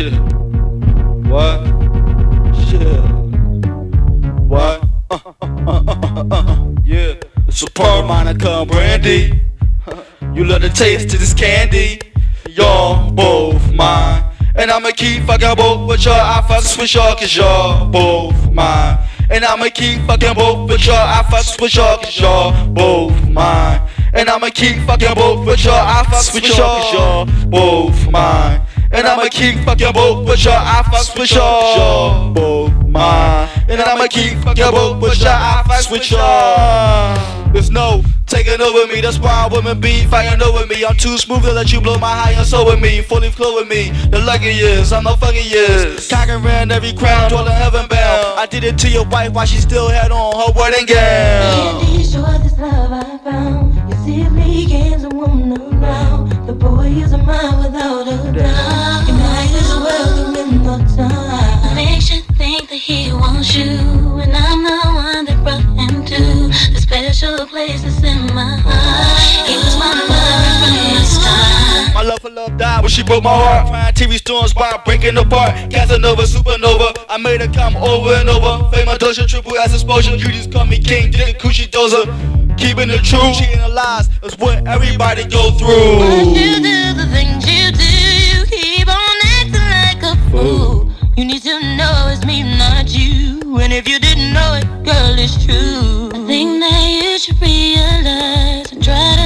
Shit. What? Shit. What? Uh, uh, uh, yeah. It's a pearl, Monica, and Brandy. You love the taste of this candy. Y'all both mine. And I'ma keep fucking both with y'all. I fucks with y'all cause y'all both mine. And I'ma keep fucking both with y'all. I fucks with y'all cause y'all both mine. And I'ma keep fucking both with y'all. I fucks with y'all cause y'all both mine. And I'ma keep fucking both with y'all. I fucks with y'all both mine. And I'ma keep fucking both with y'all. I fucks with y'all. There's no taking over me. That's why women be fighting over me. I'm too smooth to let you blow my high and so with me. Fully flow with me. The lucky years, I'm the fucking years. Conquering every crown, dwelling heaven bound. I did it to your wife while she still had on her wedding gown. Candy, sure this love I found. He wants you, and I'm the one that brought him to the special places in my heart. He was my lover from the start. My love for love died when she broke my heart. Flying TV storms by breaking apart. Casanova, supernova. I made her come over and over. Fame dosha, triple S exposure. You just call me king, did coochie dozer. Keeping the truth, cheating the lies is what everybody go through. And if you didn't know it, girl, it's true. I think that you should realize and try to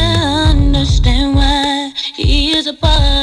understand why he is a part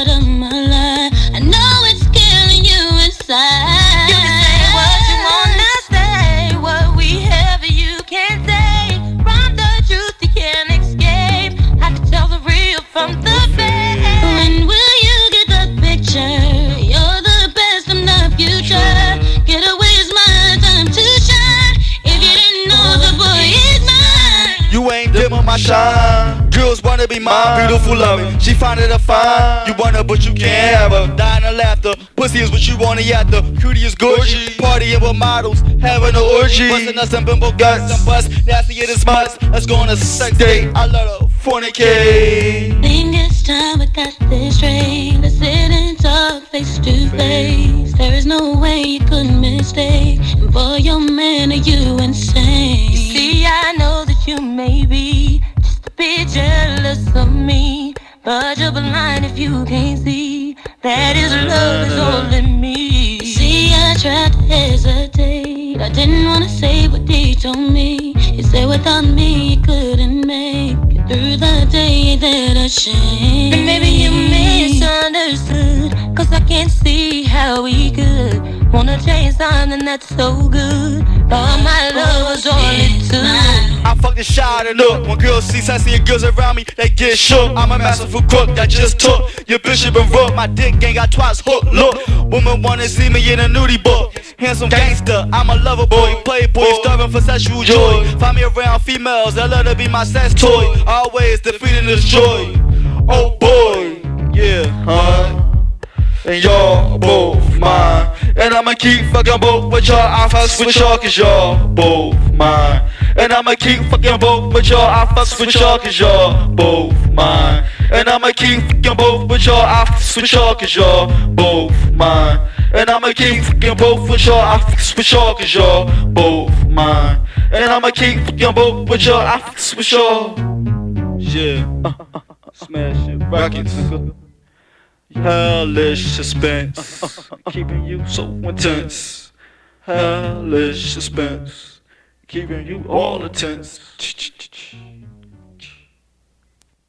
shine. Girls wanna be mine, beautiful loving. She find it a fine. You want her, but you can't have her. Dying of laughter. Pussy is what you want at the cutie is gorgeous. Partying with models, having an orgy. Busting us some bimbo guts and bust. Nasty it is must. Let's go on a sex date. I love her. Fornicate. Think it's time we got this straight. Let's sit and talk face to face. There is no way you could mistake. And for your man, are you insane? You see, I know that you may be bit jealous of me. But you're blind if you can't see that his love is all in me. See, I tried to hesitate. I didn't wanna say what he told me. He said without me, you couldn't make it through the day. That a shame? And maybe you misunderstood. Cause I can't see how we could wanna change something that's so good. But my love was all it took. I fuck the shot and look. When girls see sexy and girls around me, they get shook. I'm a masterful crook that just took your bishop and rook. My dick gang got twice hooked. Look, women wanna see me in a nudie book. Handsome gangster, I'm a lover boy. Playboy, starving for sexual joy. Find me around females that love to be my sex toy. Always defeating this joy. Oh boy, yeah, huh? And y'all both mine. And I'ma keep fucking both with y'all. I fucks with y'all cause y'all both mine. And I'ma keep fucking both with y'all. I fucks with y'all cause y'all both mine. And I'ma keep fucking both with y'all. I fucks with y'all cause y'all both mine. And I'ma keep fucking both with y'all. I fucks with y'all cause y'all both mine. And I'ma keep fucking both with y'all. I fucks with y'all. Yeah. Smash it. Rockets. Hellish suspense, keeping you so intense. Hellish suspense, keeping you all intense.